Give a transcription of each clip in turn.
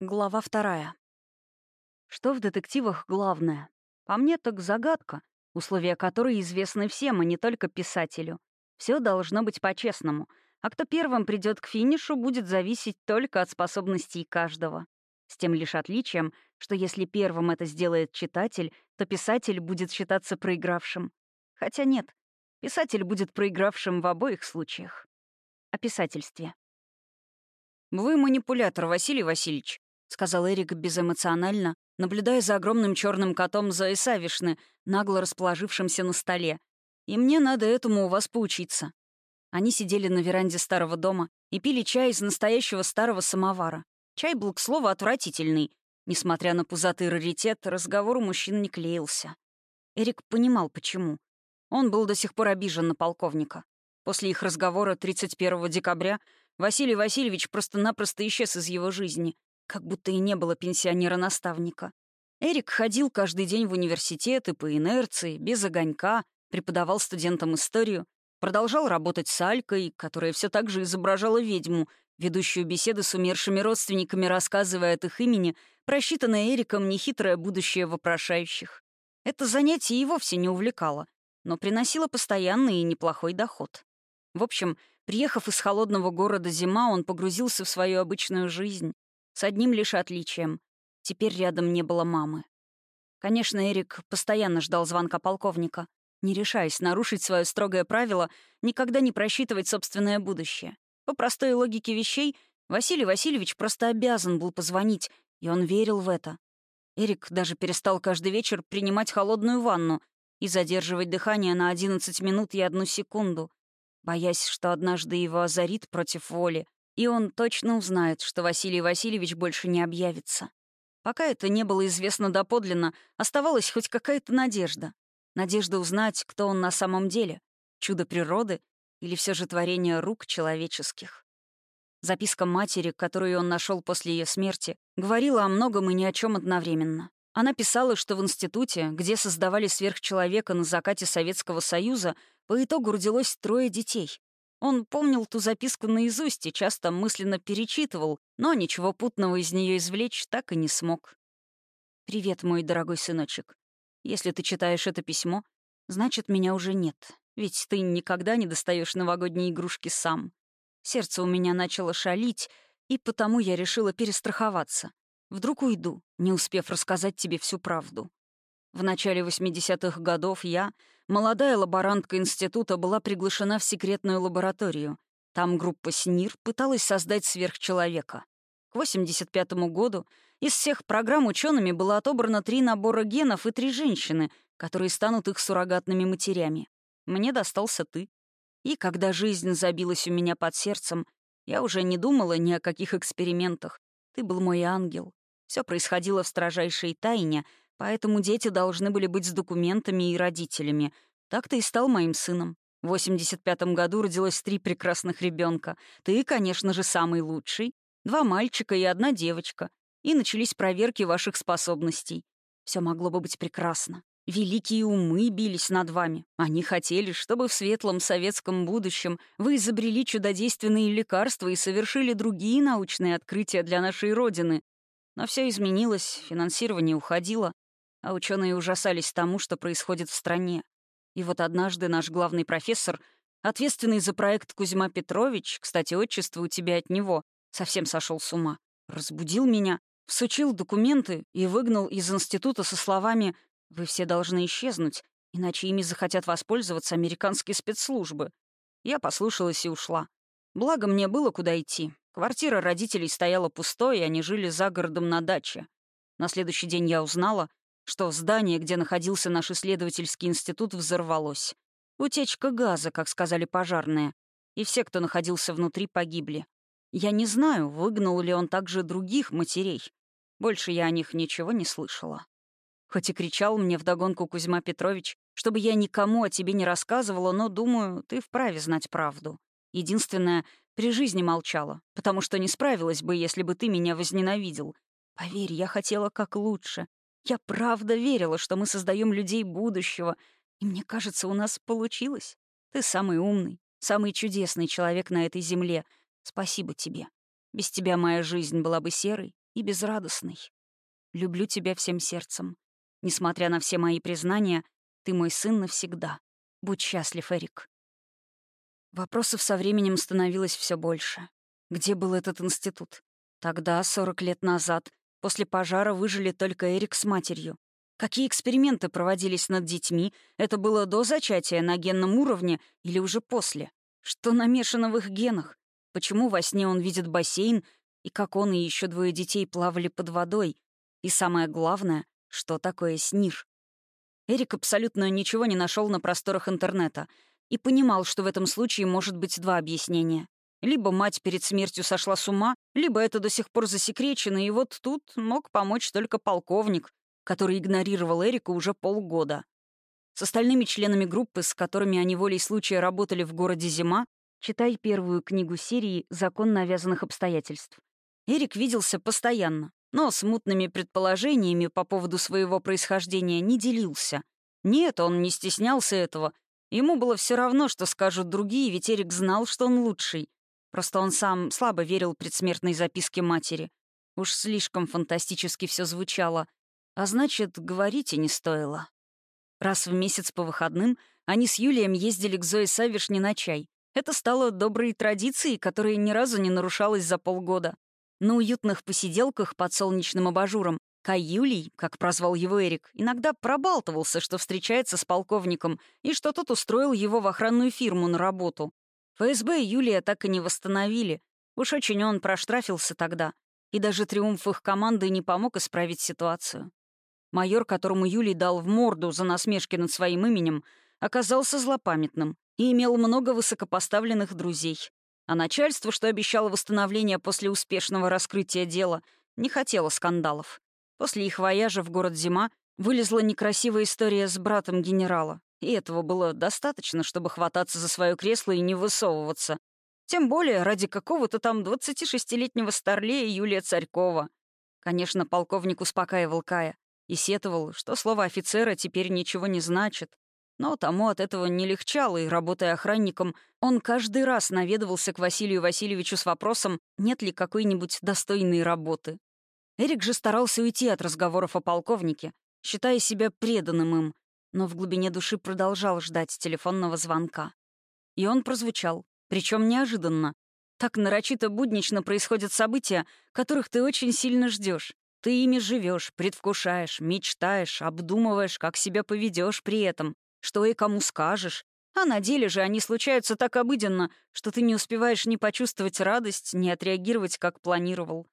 Глава вторая. Что в детективах главное? По мне так загадка, условия которой известны всем, а не только писателю. Все должно быть по-честному, а кто первым придет к финишу, будет зависеть только от способностей каждого. С тем лишь отличием, что если первым это сделает читатель, то писатель будет считаться проигравшим. Хотя нет, писатель будет проигравшим в обоих случаях. О писательстве. «Вы манипулятор, Василий Васильевич», — сказал Эрик безэмоционально, наблюдая за огромным черным котом Зои Савишны, нагло расположившимся на столе. «И мне надо этому у вас поучиться». Они сидели на веранде старого дома и пили чай из настоящего старого самовара. Чай был, к слову, отвратительный. Несмотря на пузатый раритет, разговор у мужчин не клеился. Эрик понимал, почему. Он был до сих пор обижен на полковника. После их разговора 31 декабря Василий Васильевич просто-напросто исчез из его жизни — как будто и не было пенсионера-наставника. Эрик ходил каждый день в университет и по инерции, без огонька, преподавал студентам историю, продолжал работать с Алькой, которая все так же изображала ведьму, ведущую беседы с умершими родственниками, рассказывая от их имени, просчитанное Эриком нехитрое будущее вопрошающих. Это занятие и вовсе не увлекало, но приносило постоянный и неплохой доход. В общем, приехав из холодного города зима, он погрузился в свою обычную жизнь, с одним лишь отличием. Теперь рядом не было мамы. Конечно, Эрик постоянно ждал звонка полковника, не решаясь нарушить свое строгое правило никогда не просчитывать собственное будущее. По простой логике вещей, Василий Васильевич просто обязан был позвонить, и он верил в это. Эрик даже перестал каждый вечер принимать холодную ванну и задерживать дыхание на 11 минут и одну секунду, боясь, что однажды его озарит против воли, и он точно узнает, что Василий Васильевич больше не объявится. Пока это не было известно доподлинно, оставалась хоть какая-то надежда. Надежда узнать, кто он на самом деле. Чудо природы или все же творение рук человеческих. Записка матери, которую он нашел после ее смерти, говорила о многом и ни о чем одновременно. Она писала, что в институте, где создавали сверхчеловека на закате Советского Союза, по итогу родилось трое детей. Он помнил ту записку наизусть и часто мысленно перечитывал, но ничего путного из нее извлечь так и не смог. «Привет, мой дорогой сыночек. Если ты читаешь это письмо, значит, меня уже нет, ведь ты никогда не достаешь новогодние игрушки сам. Сердце у меня начало шалить, и потому я решила перестраховаться. Вдруг уйду, не успев рассказать тебе всю правду. В начале 80-х годов я, молодая лаборантка института, была приглашена в секретную лабораторию. Там группа СНИР пыталась создать сверхчеловека. К 85 году из всех программ учеными было отобрано три набора генов и три женщины, которые станут их суррогатными матерями. Мне достался ты. И когда жизнь забилась у меня под сердцем, я уже не думала ни о каких экспериментах. Ты был мой ангел. Все происходило в строжайшей тайне — Поэтому дети должны были быть с документами и родителями. Так ты и стал моим сыном. В 85-м году родилось три прекрасных ребенка. Ты, конечно же, самый лучший. Два мальчика и одна девочка. И начались проверки ваших способностей. Все могло бы быть прекрасно. Великие умы бились над вами. Они хотели, чтобы в светлом советском будущем вы изобрели чудодейственные лекарства и совершили другие научные открытия для нашей Родины. Но все изменилось, финансирование уходило, а ученые ужасались тому, что происходит в стране. И вот однажды наш главный профессор, ответственный за проект Кузьма Петрович, кстати, отчество у тебя от него, совсем сошел с ума, разбудил меня, всучил документы и выгнал из института со словами «Вы все должны исчезнуть, иначе ими захотят воспользоваться американские спецслужбы». Я послушалась и ушла. Благо, мне было куда идти. Квартира родителей стояла пустой, и они жили за городом на даче. На следующий день я узнала, что здание, где находился наш исследовательский институт, взорвалось. Утечка газа, как сказали пожарные, и все, кто находился внутри, погибли. Я не знаю, выгнал ли он также других матерей. Больше я о них ничего не слышала. Хоть и кричал мне вдогонку Кузьма Петрович, чтобы я никому о тебе не рассказывала, но, думаю, ты вправе знать правду. Единственное, при жизни молчала, потому что не справилась бы, если бы ты меня возненавидел. Поверь, я хотела как лучше, я правда верила, что мы создаем людей будущего, и мне кажется, у нас получилось. Ты самый умный, самый чудесный человек на этой земле. Спасибо тебе. Без тебя моя жизнь была бы серой, и безрадостный. Люблю тебя всем сердцем. Несмотря на все мои признания, ты мой сын навсегда. Будь счастлив, Эрик. Вопросов со временем становилось все больше. Где был этот институт? Тогда, 40 лет назад, после пожара выжили только Эрик с матерью. Какие эксперименты проводились над детьми? Это было до зачатия на генном уровне или уже после? Что намешано в их генах? Почему во сне он видит бассейн, и как он и еще двое детей плавали под водой? И самое главное, что такое СНИР? Эрик абсолютно ничего не нашел на просторах интернета и понимал, что в этом случае может быть два объяснения. Либо мать перед смертью сошла с ума, либо это до сих пор засекречено, и вот тут мог помочь только полковник, который игнорировал Эрика уже полгода. С остальными членами группы, с которыми они волей случая работали в городе Зима, Читай первую книгу серии «Закон навязанных обстоятельств». Эрик виделся постоянно, но смутными предположениями по поводу своего происхождения не делился. Нет, он не стеснялся этого. Ему было все равно, что скажут другие, ведь Эрик знал, что он лучший. Просто он сам слабо верил предсмертной записке матери. Уж слишком фантастически все звучало. А значит, говорить и не стоило. Раз в месяц по выходным они с Юлием ездили к Зое Савишне на чай. Это стало доброй традицией, которая ни разу не нарушалась за полгода. На уютных посиделках под солнечным абажуром Кай Юлий, как прозвал его Эрик, иногда пробалтывался, что встречается с полковником и что тот устроил его в охранную фирму на работу. ФСБ Юлия так и не восстановили. Уж очень он проштрафился тогда. И даже триумф их команды не помог исправить ситуацию. Майор, которому Юлий дал в морду за насмешки над своим именем, оказался злопамятным и имел много высокопоставленных друзей. А начальство, что обещало восстановление после успешного раскрытия дела, не хотело скандалов. После их вояжа в город Зима вылезла некрасивая история с братом генерала, и этого было достаточно, чтобы хвататься за свое кресло и не высовываться. Тем более ради какого-то там 26-летнего старлея Юлия Царькова. Конечно, полковник успокаивал Кая и сетовал, что слово офицера теперь ничего не значит, но тому от этого не легчало, и, работая охранником, он каждый раз наведывался к Василию Васильевичу с вопросом, нет ли какой-нибудь достойной работы. Эрик же старался уйти от разговоров о полковнике, считая себя преданным им, но в глубине души продолжал ждать телефонного звонка. И он прозвучал, причем неожиданно. Так нарочито буднично происходят события, которых ты очень сильно ждешь. Ты ими живешь, предвкушаешь, мечтаешь, обдумываешь, как себя поведешь при этом что и кому скажешь. А на деле же они случаются так обыденно, что ты не успеваешь ни почувствовать радость, ни отреагировать, как планировал.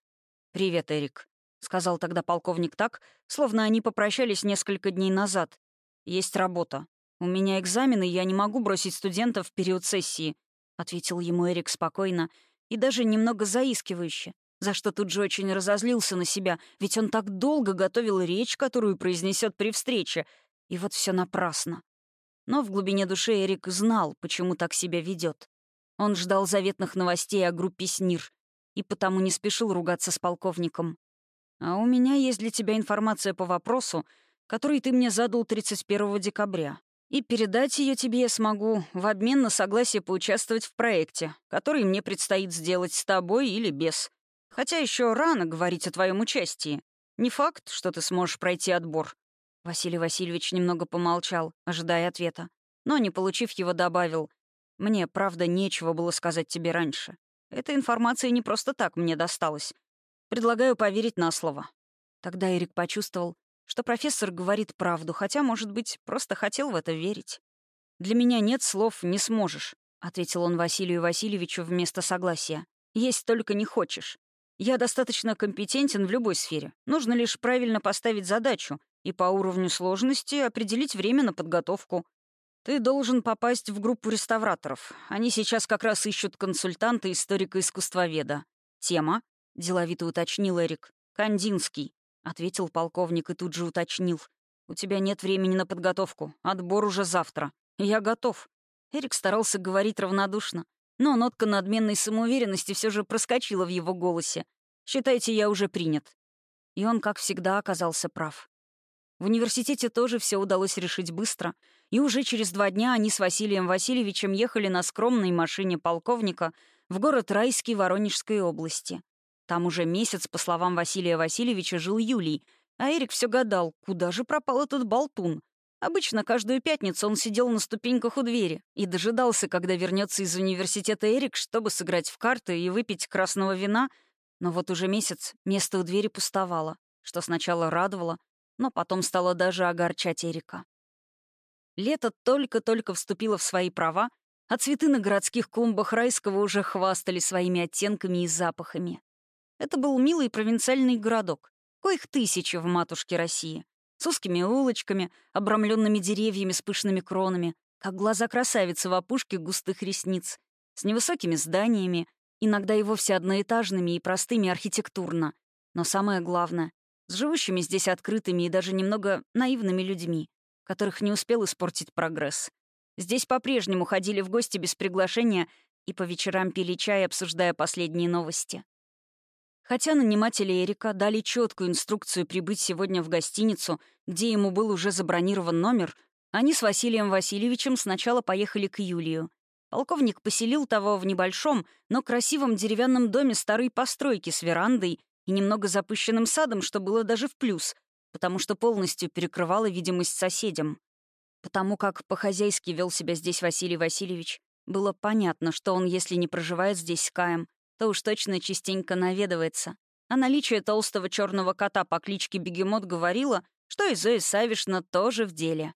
«Привет, Эрик», — сказал тогда полковник так, словно они попрощались несколько дней назад. «Есть работа. У меня экзамены, я не могу бросить студентов в период сессии», — ответил ему Эрик спокойно и даже немного заискивающе, за что тут же очень разозлился на себя, ведь он так долго готовил речь, которую произнесет при встрече, и вот все напрасно. Но в глубине души Эрик знал, почему так себя ведет. Он ждал заветных новостей о группе СНИР и потому не спешил ругаться с полковником. «А у меня есть для тебя информация по вопросу, который ты мне задал 31 декабря. И передать ее тебе я смогу в обмен на согласие поучаствовать в проекте, который мне предстоит сделать с тобой или без. Хотя еще рано говорить о твоем участии. Не факт, что ты сможешь пройти отбор. Василий Васильевич немного помолчал, ожидая ответа, но, не получив его, добавил, «Мне, правда, нечего было сказать тебе раньше. Эта информация не просто так мне досталась. Предлагаю поверить на слово». Тогда Эрик почувствовал, что профессор говорит правду, хотя, может быть, просто хотел в это верить. «Для меня нет слов «не сможешь», — ответил он Василию Васильевичу вместо согласия. «Есть только не хочешь. Я достаточно компетентен в любой сфере. Нужно лишь правильно поставить задачу и по уровню сложности определить время на подготовку. Ты должен попасть в группу реставраторов. Они сейчас как раз ищут консультанта историка-искусствоведа. Тема? — деловито уточнил Эрик. «Кандинский», — ответил полковник и тут же уточнил. «У тебя нет времени на подготовку. Отбор уже завтра. Я готов». Эрик старался говорить равнодушно, но нотка надменной самоуверенности все же проскочила в его голосе. «Считайте, я уже принят». И он, как всегда, оказался прав. В университете тоже все удалось решить быстро, и уже через два дня они с Василием Васильевичем ехали на скромной машине полковника в город Райский Воронежской области. Там уже месяц, по словам Василия Васильевича, жил Юлий, а Эрик все гадал, куда же пропал этот болтун. Обычно каждую пятницу он сидел на ступеньках у двери и дожидался, когда вернется из университета Эрик, чтобы сыграть в карты и выпить красного вина, но вот уже месяц место у двери пустовало, что сначала радовало, но потом стало даже огорчать Эрика. Лето только-только вступило в свои права, а цветы на городских клумбах райского уже хвастали своими оттенками и запахами. Это был милый провинциальный городок, коих тысячи в матушке России, с узкими улочками, обрамленными деревьями с пышными кронами, как глаза красавицы в опушке густых ресниц, с невысокими зданиями, иногда и вовсе одноэтажными и простыми архитектурно, но самое главное — с живущими здесь открытыми и даже немного наивными людьми, которых не успел испортить прогресс. Здесь по-прежнему ходили в гости без приглашения и по вечерам пили чай, обсуждая последние новости. Хотя наниматели Эрика дали четкую инструкцию прибыть сегодня в гостиницу, где ему был уже забронирован номер, они с Василием Васильевичем сначала поехали к Юлию. Полковник поселил того в небольшом, но красивом деревянном доме старой постройки с верандой и немного запущенным садом, что было даже в плюс, потому что полностью перекрывало видимость соседям. Потому как по-хозяйски вел себя здесь Василий Васильевич, было понятно, что он, если не проживает здесь с Каем, то уж точно частенько наведывается. А наличие толстого черного кота по кличке Бегемот говорило, что и Зоя Савишна тоже в деле.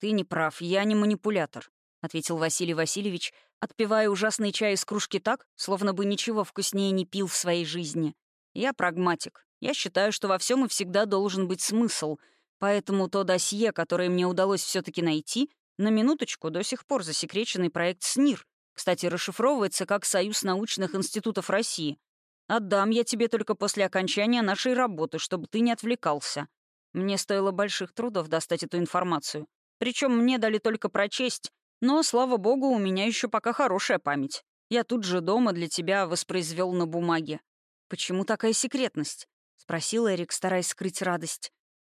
«Ты не прав, я не манипулятор», — ответил Василий Васильевич, отпивая ужасный чай из кружки так, словно бы ничего вкуснее не пил в своей жизни. «Я прагматик. Я считаю, что во всем и всегда должен быть смысл, поэтому то досье, которое мне удалось все таки найти, на минуточку до сих пор засекреченный проект СНИР, кстати, расшифровывается как «Союз научных институтов России». Отдам я тебе только после окончания нашей работы, чтобы ты не отвлекался. Мне стоило больших трудов достать эту информацию. Причем мне дали только прочесть, но, слава богу, у меня еще пока хорошая память. Я тут же дома для тебя воспроизвел на бумаге. Почему такая секретность? — спросил Эрик, стараясь скрыть радость.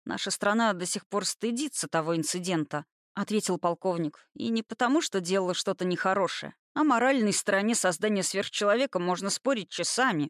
«Наша страна до сих пор стыдится того инцидента», — ответил полковник. «И не потому, что делала что-то нехорошее. О моральной стороне создания сверхчеловека можно спорить часами.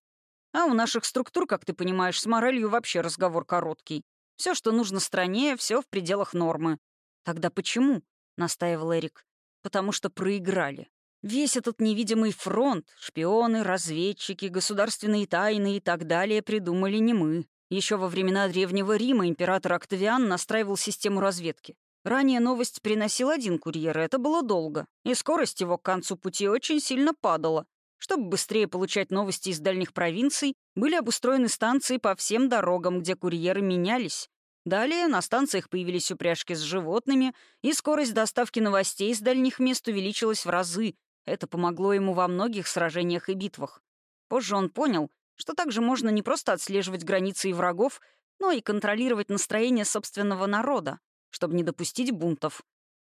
А у наших структур, как ты понимаешь, с моралью вообще разговор короткий. Все, что нужно стране, все в пределах нормы. Тогда почему? настаивал Эрик. Потому что проиграли. Весь этот невидимый фронт, шпионы, разведчики, государственные тайны и так далее придумали не мы. Еще во времена Древнего Рима император Октавиан настраивал систему разведки. Ранее новость приносил один курьер, и это было долго. И скорость его к концу пути очень сильно падала. Чтобы быстрее получать новости из дальних провинций, были обустроены станции по всем дорогам, где курьеры менялись. Далее на станциях появились упряжки с животными, и скорость доставки новостей из дальних мест увеличилась в разы, это помогло ему во многих сражениях и битвах. Позже он понял, что также можно не просто отслеживать границы и врагов, но и контролировать настроение собственного народа, чтобы не допустить бунтов.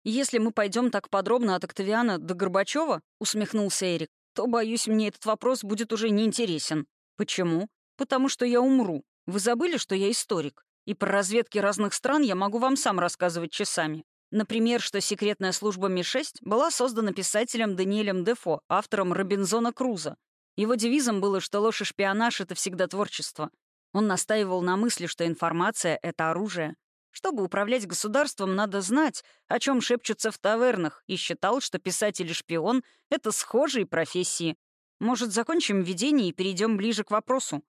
«Если мы пойдем так подробно от Октавиана до Горбачева, усмехнулся Эрик, то, боюсь, мне этот вопрос будет уже неинтересен. Почему? Потому что я умру. Вы забыли, что я историк? И про разведки разных стран я могу вам сам рассказывать часами. Например, что секретная служба Ми-6 была создана писателем Даниэлем Дефо, автором Робинзона Круза. Его девизом было, что ложь и шпионаж — это всегда творчество. Он настаивал на мысли, что информация — это оружие. Чтобы управлять государством, надо знать, о чем шепчутся в тавернах, и считал, что писатель и шпион — это схожие профессии. Может, закончим введение и перейдем ближе к вопросу?»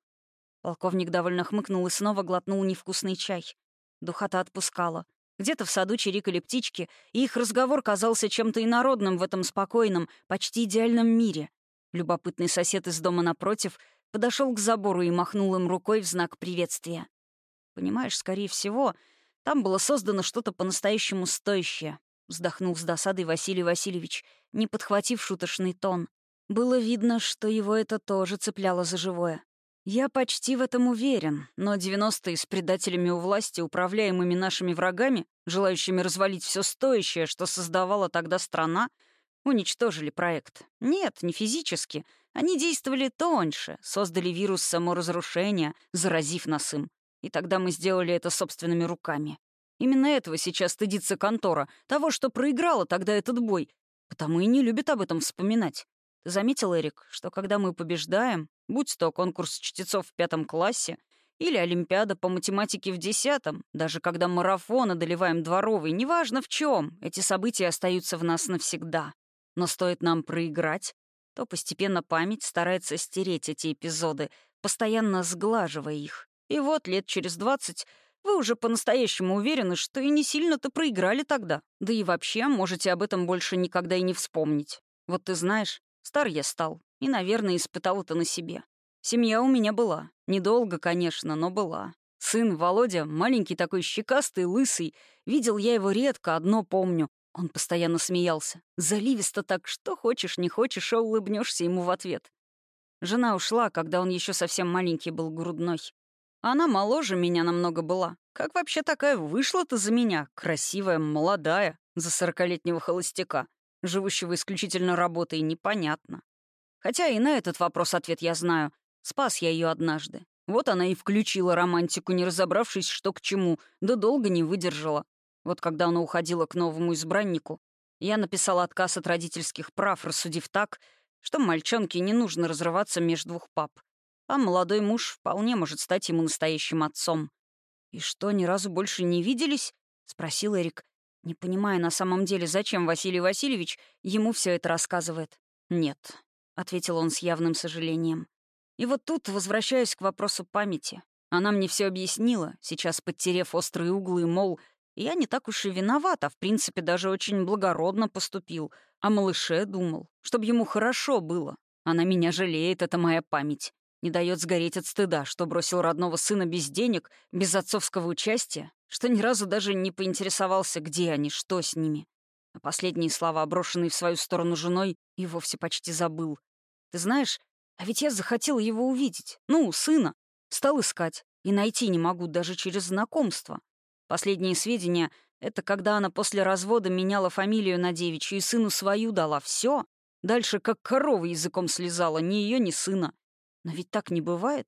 Полковник довольно хмыкнул и снова глотнул невкусный чай. Духота отпускала. Где-то в саду чирикали птички, и их разговор казался чем-то инородным в этом спокойном, почти идеальном мире. Любопытный сосед из дома напротив подошел к забору и махнул им рукой в знак приветствия. «Понимаешь, скорее всего, там было создано что-то по-настоящему стоящее», — вздохнул с досадой Василий Васильевич, не подхватив шуточный тон. Было видно, что его это тоже цепляло за живое. Я почти в этом уверен, но 90-е с предателями у власти, управляемыми нашими врагами, желающими развалить все стоящее, что создавала тогда страна, уничтожили проект. Нет, не физически. Они действовали тоньше, создали вирус саморазрушения, заразив нас им. И тогда мы сделали это собственными руками. Именно этого сейчас стыдится контора, того, что проиграла тогда этот бой, потому и не любит об этом вспоминать. Ты заметил, Эрик, что когда мы побеждаем, Будь то конкурс чтецов в пятом классе или Олимпиада по математике в десятом, даже когда марафон одолеваем дворовый, неважно в чем, эти события остаются в нас навсегда. Но стоит нам проиграть, то постепенно память старается стереть эти эпизоды, постоянно сглаживая их. И вот лет через двадцать вы уже по-настоящему уверены, что и не сильно-то проиграли тогда. Да и вообще можете об этом больше никогда и не вспомнить. Вот ты знаешь, стар я стал, и, наверное, испытал это на себе. Семья у меня была. Недолго, конечно, но была. Сын Володя, маленький такой щекастый, лысый. Видел я его редко, одно помню. Он постоянно смеялся. Заливисто так, что хочешь, не хочешь, а улыбнешься ему в ответ. Жена ушла, когда он еще совсем маленький был грудной. Она моложе меня намного была. Как вообще такая вышла-то за меня? Красивая, молодая, за сорокалетнего холостяка, живущего исключительно работой, непонятно. Хотя и на этот вопрос ответ я знаю. Спас я ее однажды. Вот она и включила романтику, не разобравшись, что к чему, да долго не выдержала. Вот когда она уходила к новому избраннику, я написала отказ от родительских прав, рассудив так, что мальчонке не нужно разрываться между двух пап а молодой муж вполне может стать ему настоящим отцом. «И что, ни разу больше не виделись?» — спросил Эрик, не понимая на самом деле, зачем Василий Васильевич ему все это рассказывает. «Нет», — ответил он с явным сожалением. И вот тут возвращаюсь к вопросу памяти. Она мне все объяснила, сейчас подтерев острые углы, мол, я не так уж и виноват, а в принципе даже очень благородно поступил. О малыше думал, чтобы ему хорошо было. Она меня жалеет, это моя память. Не дает сгореть от стыда, что бросил родного сына без денег, без отцовского участия, что ни разу даже не поинтересовался, где они, что с ними. А последние слова, брошенные в свою сторону женой, и вовсе почти забыл. Ты знаешь, а ведь я захотел его увидеть. Ну, сына. Стал искать. И найти не могу даже через знакомство. Последние сведения — это когда она после развода меняла фамилию на девичью и сыну свою дала. Все. Дальше как корова языком слезала, ни ее, ни сына. Но ведь так не бывает.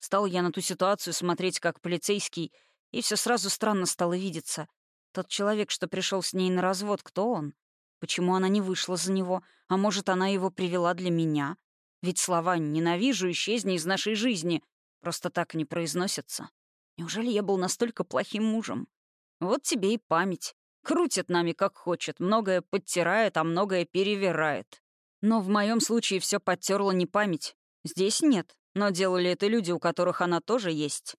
Стал я на ту ситуацию смотреть как полицейский, и все сразу странно стало видеться. Тот человек, что пришел с ней на развод, кто он? Почему она не вышла за него? А может, она его привела для меня? Ведь слова «ненавижу», «исчезни из нашей жизни» просто так не произносятся. Неужели я был настолько плохим мужем? Вот тебе и память. Крутит нами как хочет, многое подтирает, а многое перевирает. Но в моем случае все подтерла не память, Здесь нет, но делали это люди, у которых она тоже есть.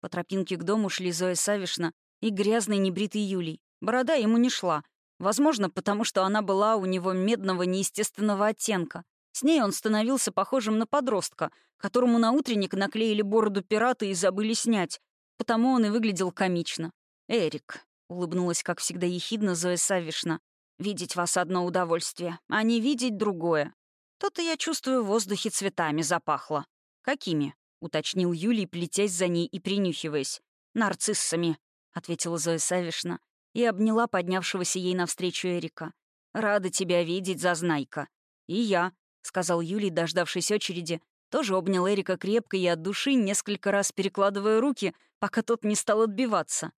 По тропинке к дому шли Зоя Савишна и грязный небритый Юлий. Борода ему не шла. Возможно, потому что она была у него медного неестественного оттенка. С ней он становился похожим на подростка, которому на утренник наклеили бороду пирата и забыли снять. Потому он и выглядел комично. «Эрик», — улыбнулась, как всегда, ехидно Зоя Савишна, «видеть вас одно удовольствие, а не видеть другое. То-то я чувствую, в воздухе цветами запахло. Какими? уточнил Юлий, плетясь за ней и принюхиваясь. «Нарциссами», — ответила Зоя Савишна и обняла поднявшегося ей навстречу Эрика. «Рада тебя видеть, зазнайка». «И я», — сказал Юлий, дождавшись очереди, тоже обнял Эрика крепко и от души, несколько раз перекладывая руки, пока тот не стал отбиваться.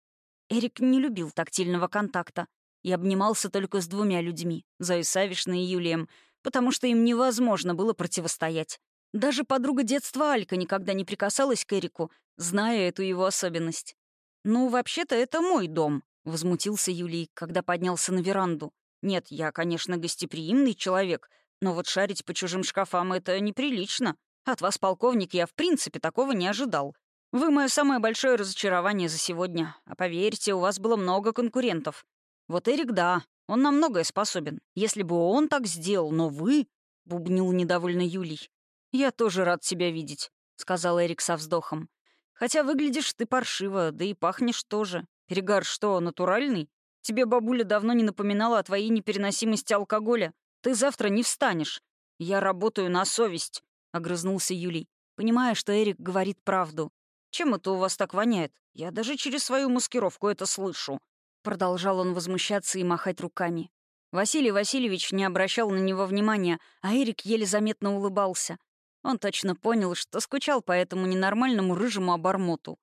Эрик не любил тактильного контакта и обнимался только с двумя людьми — Зоей Савишной и Юлием, потому что им невозможно было противостоять. Даже подруга детства Алька никогда не прикасалась к Эрику, зная эту его особенность. «Ну, вообще-то это мой дом», — возмутился Юлий, когда поднялся на веранду. «Нет, я, конечно, гостеприимный человек, но вот шарить по чужим шкафам — это неприлично. От вас, полковник, я в принципе такого не ожидал. Вы мое самое большое разочарование за сегодня. А поверьте, у вас было много конкурентов. Вот Эрик, да, он на многое способен. Если бы он так сделал, но вы...» — бубнил недовольно Юлий. «Я тоже рад тебя видеть», — сказал Эрик со вздохом. «Хотя выглядишь ты паршиво, да и пахнешь тоже. Перегар что, натуральный? Тебе бабуля давно не напоминала о твоей непереносимости алкоголя. Ты завтра не встанешь. Я работаю на совесть», — огрызнулся Юлий, понимая, что Эрик говорит правду. «Чем это у вас так воняет? Я даже через свою маскировку это слышу. Продолжал он возмущаться и махать руками. Василий Васильевич не обращал на него внимания, а Эрик еле заметно улыбался. Он точно понял, что скучал по этому ненормальному рыжему обормоту.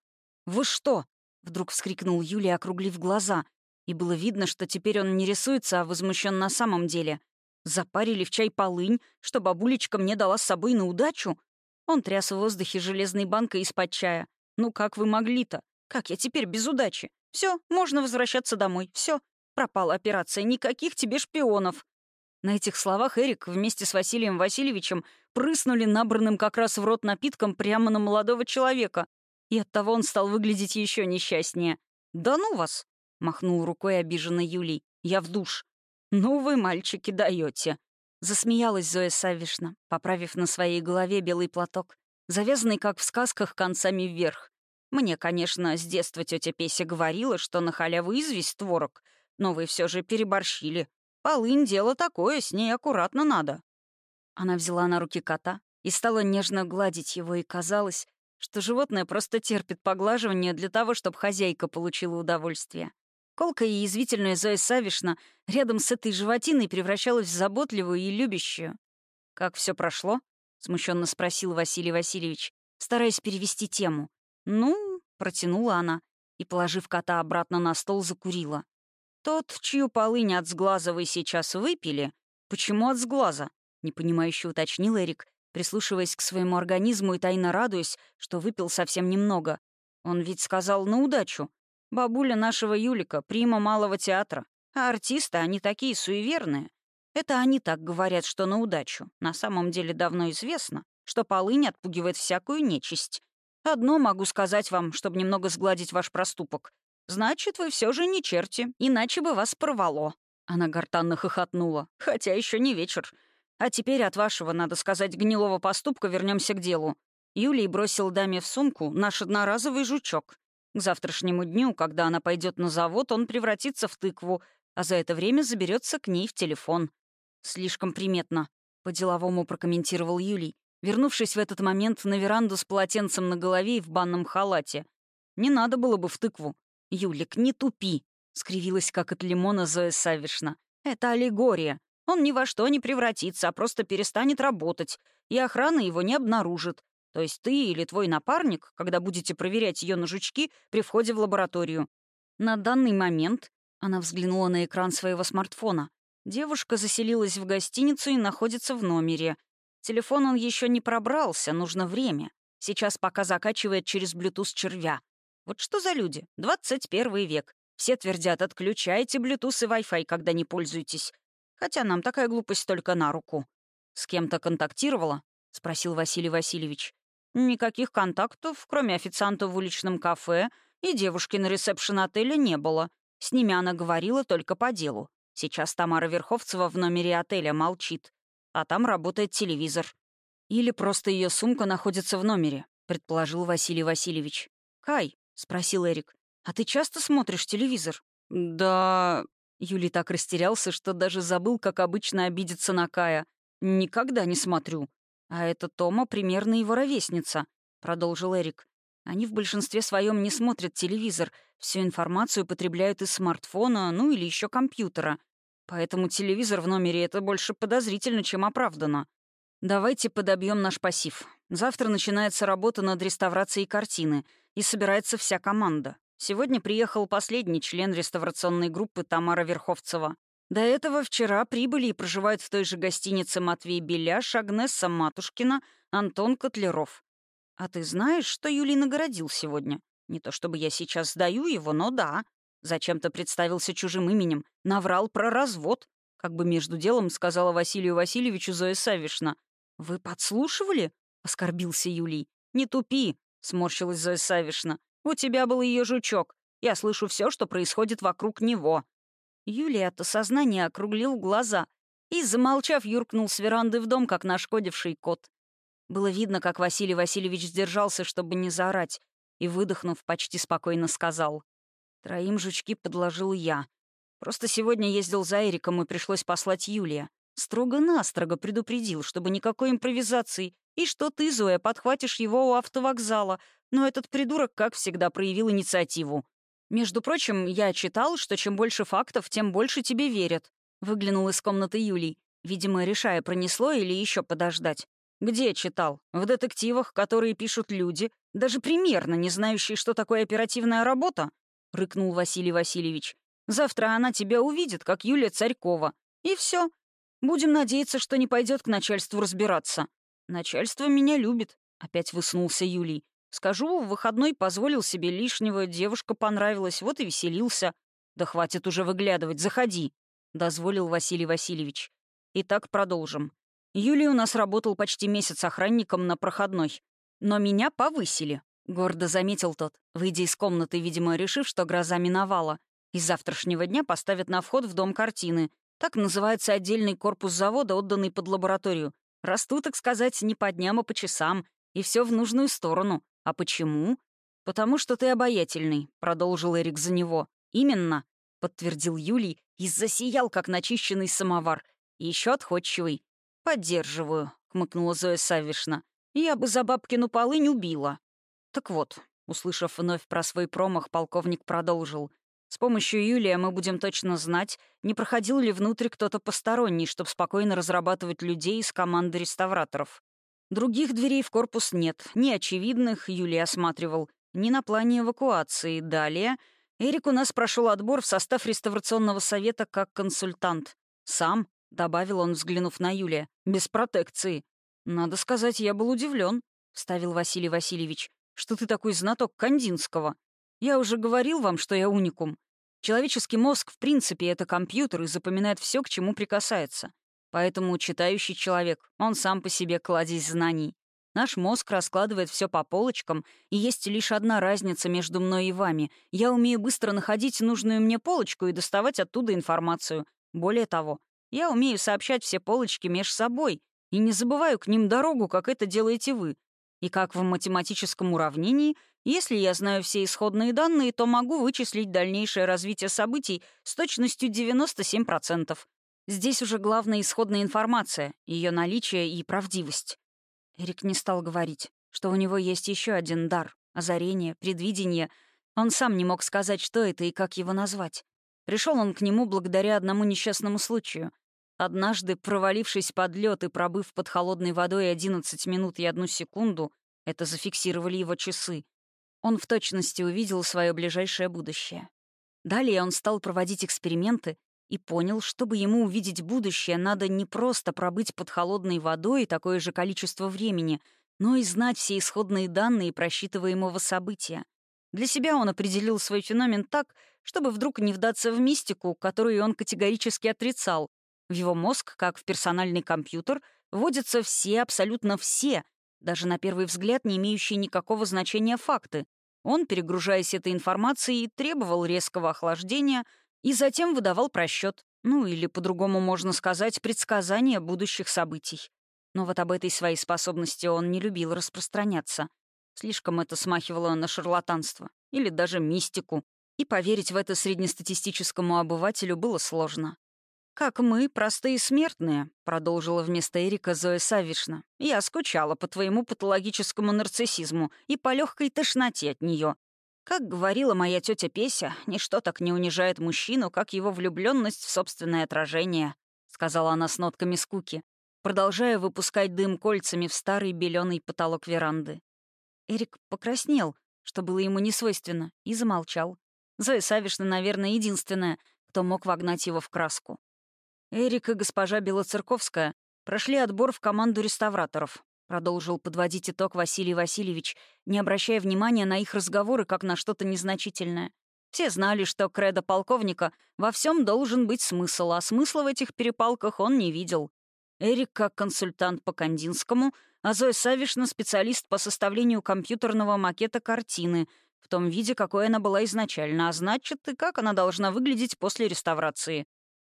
«Вы что?» — вдруг вскрикнул Юлия, округлив глаза. И было видно, что теперь он не рисуется, а возмущен на самом деле. «Запарили в чай полынь, что бабулечка мне дала с собой на удачу? Он тряс в воздухе железной банкой из-под чая. «Ну как вы могли-то? Как я теперь без удачи? Все, можно возвращаться домой. Все, пропала операция, никаких тебе шпионов». На этих словах Эрик вместе с Василием Васильевичем прыснули набранным как раз в рот напитком прямо на молодого человека, и оттого он стал выглядеть еще несчастнее. «Да ну вас!» — махнул рукой обиженный Юлий. «Я в душ». «Ну вы, мальчики, даете. Засмеялась Зоя Савишна, поправив на своей голове белый платок, завязанный, как в сказках, концами вверх. Мне, конечно, с детства тетя Песя говорила, что на халяву известь творог, но вы все же переборщили. Полынь — дело такое, с ней аккуратно надо». Она взяла на руки кота и стала нежно гладить его, и казалось, что животное просто терпит поглаживание для того, чтобы хозяйка получила удовольствие. Колкая и язвительная Зоя Савишна рядом с этой животиной превращалась в заботливую и любящую. «Как все прошло?» — смущенно спросил Василий Васильевич, стараясь перевести тему. «Ну», — протянула она, и, положив кота обратно на стол, закурила. «Тот, чью полынь от сглаза вы сейчас выпили, почему от сглаза?» — непонимающе уточнил Эрик, прислушиваясь к своему организму и тайно радуясь, что выпил совсем немного. Он ведь сказал «на удачу». Бабуля нашего Юлика, прима малого театра. А артисты, они такие суеверные. Это они так говорят, что на удачу. На самом деле давно известно, что полынь отпугивает всякую нечисть. Одно могу сказать вам, чтобы немного сгладить ваш проступок. Значит, вы все же не черти, иначе бы вас порвало». Она гортанно хохотнула. «Хотя еще не вечер. А теперь от вашего, надо сказать, гнилого поступка вернемся к делу». Юлий бросил даме в сумку наш одноразовый жучок. К завтрашнему дню, когда она пойдет на завод, он превратится в тыкву, а за это время заберется к ней в телефон. «Слишком приметно», — по-деловому прокомментировал Юлий, вернувшись в этот момент на веранду с полотенцем на голове и в банном халате. «Не надо было бы в тыкву. «Юлик, не тупи!» — скривилась, как от лимона Зоя Савишна. «Это аллегория. Он ни во что не превратится, а просто перестанет работать, и охрана его не обнаружит. То есть ты или твой напарник, когда будете проверять ее на жучки при входе в лабораторию. На данный момент она взглянула на экран своего смартфона. Девушка заселилась в гостиницу и находится в номере. Телефон он еще не пробрался, нужно время. Сейчас пока закачивает через Bluetooth червя. Вот что за люди? 21 век. Все твердят, отключайте Bluetooth и Wi-Fi, когда не пользуетесь. Хотя нам такая глупость только на руку. «С кем-то контактировала?» — спросил Василий Васильевич. «Никаких контактов, кроме официанта в уличном кафе и девушки на ресепшн отеля, не было. С ними она говорила только по делу. Сейчас Тамара Верховцева в номере отеля молчит. А там работает телевизор. Или просто ее сумка находится в номере», — предположил Василий Васильевич. «Кай, — спросил Эрик. «А ты часто смотришь телевизор?» «Да...» Юлий так растерялся, что даже забыл, как обычно обидеться на Кая. «Никогда не смотрю». «А это Тома примерно его ровесница», — продолжил Эрик. «Они в большинстве своем не смотрят телевизор, всю информацию потребляют из смартфона, ну или еще компьютера. Поэтому телевизор в номере — это больше подозрительно, чем оправдано. Давайте подобьем наш пассив. Завтра начинается работа над реставрацией картины — и собирается вся команда. Сегодня приехал последний член реставрационной группы Тамара Верховцева. До этого вчера прибыли и проживают в той же гостинице Матвей Беляш, Агнесса Матушкина, Антон Котлеров. А ты знаешь, что Юлий наградил сегодня? Не то чтобы я сейчас сдаю его, но да. Зачем-то представился чужим именем, наврал про развод, как бы между делом сказала Василию Васильевичу Зоя Савишна. «Вы подслушивали?» — оскорбился Юлий. «Не тупи. — сморщилась Зоя Савишна. «У тебя был ее жучок. Я слышу все, что происходит вокруг него». Юлия от осознания округлил глаза и, замолчав, юркнул с веранды в дом, как нашкодивший кот. Было видно, как Василий Васильевич сдержался, чтобы не заорать, и, выдохнув, почти спокойно сказал. «Троим жучки подложил я. Просто сегодня ездил за Эриком, и пришлось послать Юлия. Строго-настрого предупредил, чтобы никакой импровизации, и что ты, Зоя, подхватишь его у автовокзала, но этот придурок, как всегда, проявил инициативу. Между прочим, я читал, что чем больше фактов, тем больше тебе верят. Выглянул из комнаты Юлий, видимо, решая, пронесло или еще подождать. Где читал? В детективах, которые пишут люди, даже примерно не знающие, что такое оперативная работа? Рыкнул Василий Васильевич. Завтра она тебя увидит, как Юлия Царькова. И все. Будем надеяться, что не пойдет к начальству разбираться. Начальство меня любит. — опять высунулся Юлий. «Скажу, в выходной позволил себе лишнего, девушка понравилась, вот и веселился. Да хватит уже выглядывать, заходи», — дозволил Василий Васильевич. Итак, продолжим. Юлий у нас работал почти месяц охранником на проходной. Но меня повысили, — гордо заметил тот, выйдя из комнаты, видимо, решив, что гроза миновала. И с завтрашнего дня поставят на вход в дом картины. Так называется отдельный корпус завода, отданный под лабораторию. Расту, так сказать, не по дням, а по часам. И все в нужную сторону. А почему? «Потому что ты обаятельный», — продолжил Эрик за него. «Именно», — подтвердил Юлий и засиял, как начищенный самовар. И еще отходчивый. «Поддерживаю», — хмыкнула Зоя Савишна. «Я бы за бабкину полынь убила». Так вот, услышав вновь про свой промах, полковник продолжил. «С помощью Юлия мы будем точно знать, не проходил ли внутрь кто-то посторонний, чтобы спокойно разрабатывать людей из команды реставраторов. Других дверей в корпус нет, ни очевидных, Юлий осматривал, ни на плане эвакуации. Далее Эрик у нас прошел отбор в состав реставрационного совета как консультант. Сам, — добавил он, взглянув на Юлия, — без протекции. «Надо сказать, я был удивлен, вставил Василий Васильевич, «что ты такой знаток Кандинского. Я уже говорил вам, что я уникум. Человеческий мозг, в принципе, это компьютер и запоминает все, к чему прикасается. Поэтому читающий человек, он сам по себе кладезь знаний. Наш мозг раскладывает все по полочкам, и есть лишь одна разница между мной и вами. Я умею быстро находить нужную мне полочку и доставать оттуда информацию. Более того, я умею сообщать все полочки меж собой и не забываю к ним дорогу, как это делаете вы. И как в математическом уравнении, если я знаю все исходные данные, то могу вычислить дальнейшее развитие событий с точностью 97%. Здесь уже главная исходная информация, ее наличие и правдивость. Эрик не стал говорить, что у него есть еще один дар — озарение, предвидение. Он сам не мог сказать, что это и как его назвать. Пришел он к нему благодаря одному несчастному случаю — Однажды, провалившись под лед и пробыв под холодной водой 11 минут и одну секунду, это зафиксировали его часы, он в точности увидел свое ближайшее будущее. Далее он стал проводить эксперименты и понял, чтобы ему увидеть будущее, надо не просто пробыть под холодной водой такое же количество времени, но и знать все исходные данные просчитываемого события. Для себя он определил свой феномен так, чтобы вдруг не вдаться в мистику, которую он категорически отрицал, в его мозг, как в персональный компьютер, вводятся все, абсолютно все, даже на первый взгляд не имеющие никакого значения факты. Он, перегружаясь этой информацией, требовал резкого охлаждения и затем выдавал просчет, ну или, по-другому можно сказать, предсказания будущих событий. Но вот об этой своей способности он не любил распространяться. Слишком это смахивало на шарлатанство или даже мистику, и поверить в это среднестатистическому обывателю было сложно. «Как мы, простые смертные», — продолжила вместо Эрика Зоя Савишна. «Я скучала по твоему патологическому нарциссизму и по легкой тошноте от нее. Как говорила моя тетя Песя, ничто так не унижает мужчину, как его влюбленность в собственное отражение», — сказала она с нотками скуки, продолжая выпускать дым кольцами в старый беленый потолок веранды. Эрик покраснел, что было ему несвойственно, и замолчал. Зоя Савишна, наверное, единственная, кто мог вогнать его в краску. Эрик и госпожа Белоцерковская прошли отбор в команду реставраторов. Продолжил подводить итог Василий Васильевич, не обращая внимания на их разговоры как на что-то незначительное. Все знали, что кредо полковника во всем должен быть смысл, а смысла в этих перепалках он не видел. Эрик как консультант по Кандинскому, а Зоя Савишна — специалист по составлению компьютерного макета картины в том виде, какой она была изначально, а значит, и как она должна выглядеть после реставрации.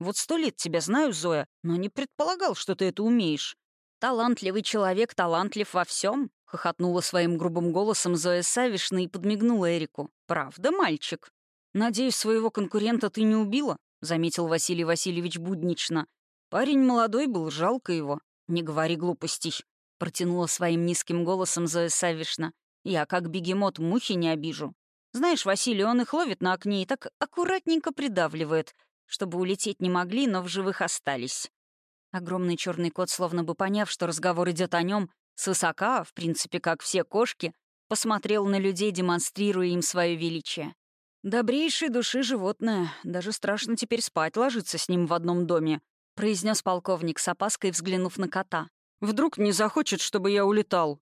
Вот сто лет тебя знаю, Зоя, но не предполагал, что ты это умеешь. Талантливый человек талантлив во всем, хохотнула своим грубым голосом Зоя Савишна и подмигнула Эрику. «Правда, мальчик?» «Надеюсь, своего конкурента ты не убила?» — заметил Василий Васильевич буднично. «Парень молодой был, жалко его. Не говори глупостей», — протянула своим низким голосом Зоя Савишна. «Я, как бегемот, мухи не обижу. Знаешь, Василий, он их ловит на окне и так аккуратненько придавливает, чтобы улететь не могли, но в живых остались. Огромный черный кот, словно бы поняв, что разговор идет о нем, свысока, в принципе, как все кошки, посмотрел на людей, демонстрируя им свое величие. «Добрейшей души животное. Даже страшно теперь спать ложиться с ним в одном доме», — произнес полковник с опаской, взглянув на кота. «Вдруг не захочет, чтобы я улетал?»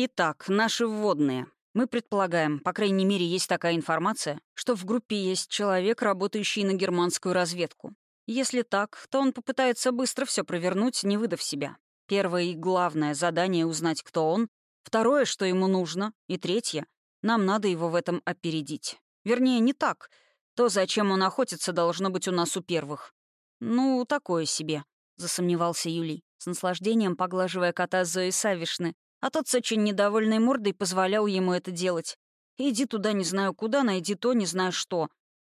Итак, наши вводные. Мы предполагаем, по крайней мере, есть такая информация, что в группе есть человек, работающий на германскую разведку. Если так, то он попытается быстро все провернуть, не выдав себя. Первое и главное задание — узнать, кто он. Второе, что ему нужно. И третье — нам надо его в этом опередить. Вернее, не так. То, зачем он охотится, должно быть у нас у первых. «Ну, такое себе», — засомневался Юлий, с наслаждением поглаживая кота Зои Савишны, а тот с очень недовольной мордой позволял ему это делать. «Иди туда не знаю куда, найди то не знаю что».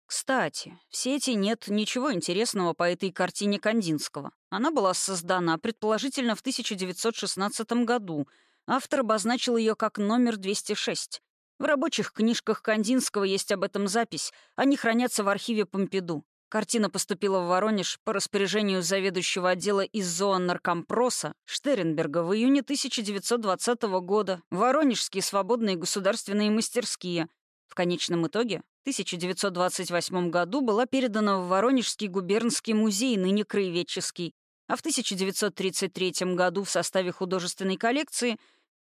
Кстати, в сети нет ничего интересного по этой картине Кандинского. Она была создана, предположительно, в 1916 году. Автор обозначил ее как номер 206. В рабочих книжках Кандинского есть об этом запись. Они хранятся в архиве Помпиду. Картина поступила в Воронеж по распоряжению заведующего отдела из зоонаркомпроса Штеренберга в июне 1920 года. Воронежские свободные государственные мастерские. В конечном итоге, в 1928 году была передана в Воронежский губернский музей, ныне краеведческий, а в 1933 году в составе художественной коллекции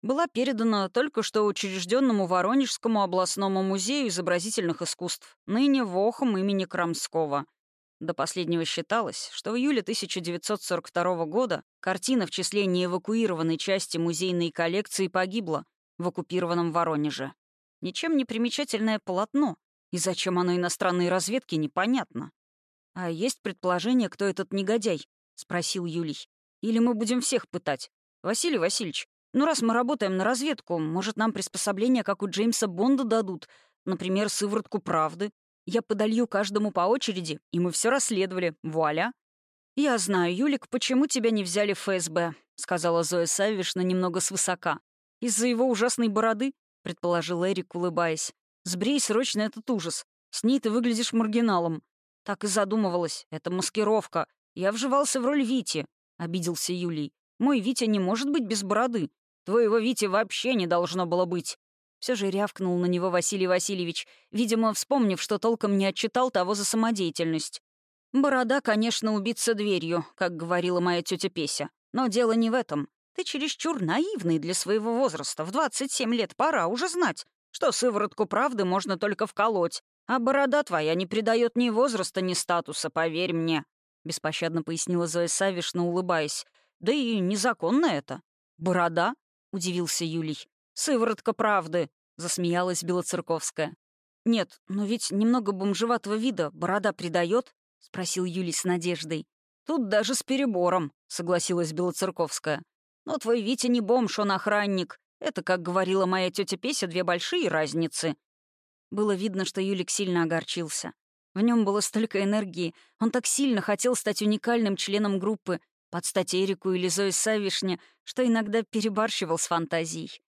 была передана только что учрежденному Воронежскому областному музею изобразительных искусств, ныне ВОХом имени Крамского. До последнего считалось, что в июле 1942 года картина в числе неэвакуированной части музейной коллекции погибла в оккупированном Воронеже. Ничем не примечательное полотно, и зачем оно иностранной разведке, непонятно. «А есть предположение, кто этот негодяй?» — спросил Юлий. «Или мы будем всех пытать? Василий Васильевич, ну, раз мы работаем на разведку, может, нам приспособления, как у Джеймса Бонда, дадут? Например, сыворотку правды. Я подолью каждому по очереди, и мы все расследовали. Вуаля!» «Я знаю, Юлик, почему тебя не взяли в ФСБ», — сказала Зоя Савишна немного свысока. «Из-за его ужасной бороды?» — предположил Эрик, улыбаясь. «Сбрей срочно этот ужас. С ней ты выглядишь маргиналом». Так и задумывалась. Это маскировка. Я вживался в роль Вити, — обиделся Юлий. «Мой Витя не может быть без бороды. Твоего Вити вообще не должно было быть». Все же рявкнул на него Василий Васильевич, видимо, вспомнив, что толком не отчитал того за самодеятельность. «Борода, конечно, убиться дверью», как говорила моя тетя Песя. «Но дело не в этом. Ты чересчур наивный для своего возраста. В 27 лет пора уже знать, что сыворотку правды можно только вколоть. А борода твоя не придает ни возраста, ни статуса, поверь мне», — беспощадно пояснила Зоя Савишна, улыбаясь. «Да и незаконно это. Борода? Удивился Юлий. «Сыворотка правды», — засмеялась Белоцерковская. «Нет, но ведь немного бомжеватого вида борода придает, спросил Юлий с надеждой. «Тут даже с перебором», — согласилась Белоцерковская. «Но твой Витя не бомж, он охранник. Это, как говорила моя тетя Песя, две большие разницы». Было видно, что Юлик сильно огорчился. В нем было столько энергии, он так сильно хотел стать уникальным членом группы, под стать Эрику или Зои Савишне, что иногда перебарщивал с фантазией.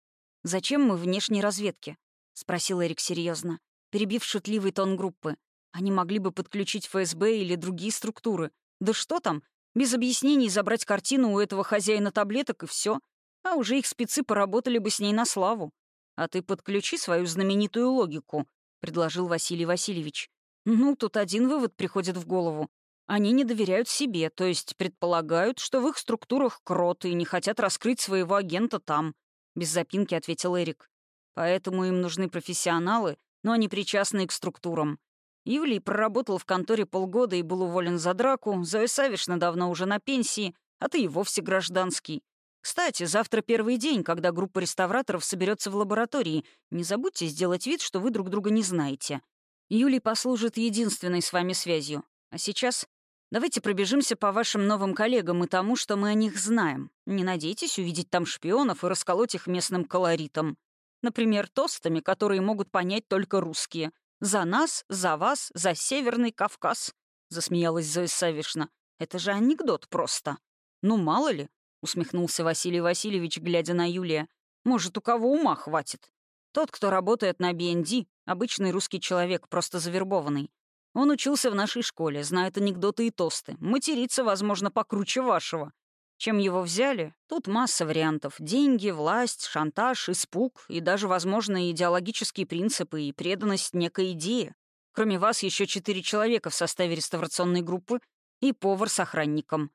«Зачем мы внешней разведке?» — спросил Эрик серьезно, перебив шутливый тон группы. «Они могли бы подключить ФСБ или другие структуры. Да что там? Без объяснений забрать картину у этого хозяина таблеток и все. А уже их спецы поработали бы с ней на славу. А ты подключи свою знаменитую логику», — предложил Василий Васильевич. «Ну, тут один вывод приходит в голову. Они не доверяют себе, то есть предполагают, что в их структурах кроты и не хотят раскрыть своего агента там», — без запинки ответил Эрик. «Поэтому им нужны профессионалы, но они причастные к структурам. Юлий проработал в конторе полгода и был уволен за драку, Зоя Савишна давно уже на пенсии, а ты и вовсе гражданский. Кстати, завтра первый день, когда группа реставраторов соберется в лаборатории. Не забудьте сделать вид, что вы друг друга не знаете. Юлий послужит единственной с вами связью. А сейчас Давайте пробежимся по вашим новым коллегам и тому, что мы о них знаем. Не надейтесь увидеть там шпионов и расколоть их местным колоритом. Например, тостами, которые могут понять только русские. «За нас, за вас, за Северный Кавказ», — засмеялась Зоя Савишна. «Это же анекдот просто». «Ну, мало ли», — усмехнулся Василий Васильевич, глядя на Юлия. «Может, у кого ума хватит? Тот, кто работает на BND, обычный русский человек, просто завербованный. Он учился в нашей школе, знает анекдоты и тосты. Материться, возможно, покруче вашего. Чем его взяли? Тут масса вариантов. Деньги, власть, шантаж, испуг и даже, возможно, идеологические принципы и преданность некой идее. Кроме вас еще четыре человека в составе реставрационной группы и повар с охранником.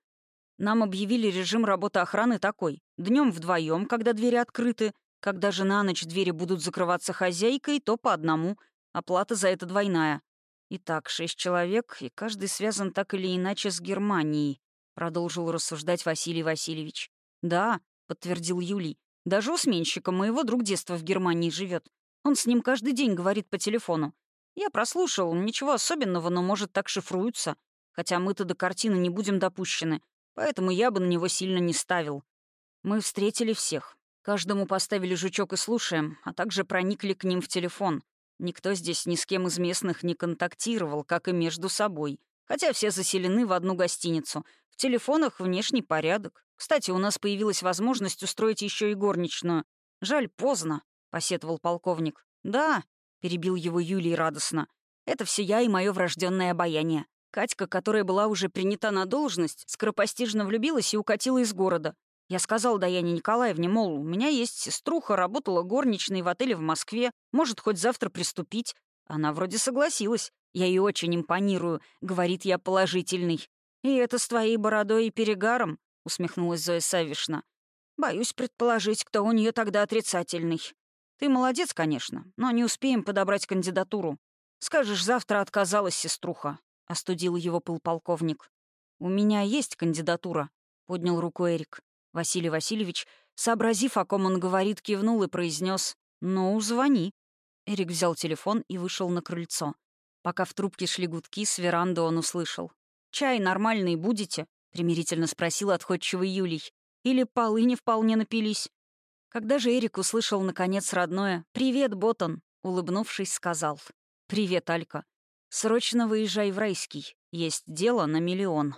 Нам объявили режим работы охраны такой. Днем вдвоем, когда двери открыты, Когда же на ночь двери будут закрываться хозяйкой, то по одному. Оплата за это двойная. Итак, шесть человек, и каждый связан так или иначе с Германией, продолжил рассуждать Василий Васильевич. Да, подтвердил Юлий. Даже у сменщика моего друг детства в Германии живет. Он с ним каждый день говорит по телефону. Я прослушал, ничего особенного, но, может, так шифруются. Хотя мы-то до картины не будем допущены, поэтому я бы на него сильно не ставил. Мы встретили всех. Каждому поставили жучок и слушаем, а также проникли к ним в телефон. Никто здесь ни с кем из местных не контактировал, как и между собой. Хотя все заселены в одну гостиницу. В телефонах внешний порядок. Кстати, у нас появилась возможность устроить еще и горничную. Жаль, поздно, — посетовал полковник. «Да», — перебил его Юлий радостно. «Это все я и мое врожденное обаяние. Катька, которая была уже принята на должность, скоропостижно влюбилась и укатила из города. Я сказал Даяне Николаевне, мол, у меня есть сеструха, работала горничной в отеле в Москве, может хоть завтра приступить. Она вроде согласилась. Я ей очень импонирую, говорит я положительный. «И это с твоей бородой и перегаром?» — усмехнулась Зоя Савишна. «Боюсь предположить, кто у нее тогда отрицательный. Ты молодец, конечно, но не успеем подобрать кандидатуру. Скажешь, завтра отказалась сеструха. — остудил его пыл полковник. «У меня есть кандидатура», — поднял руку Эрик. Василий Васильевич, сообразив, о ком он говорит, кивнул и произнес «Ну, звони». Эрик взял телефон и вышел на крыльцо. Пока в трубке шли гудки, с веранды он услышал. «Чай нормальный будете?» — примирительно спросил отходчивый Юлий. «Или полы не вполне напились?» Когда же Эрик услышал, наконец, родное «Привет, Ботан!» — улыбнувшись, сказал. «Привет, Алька. Срочно выезжай в Райский. Есть дело на миллион.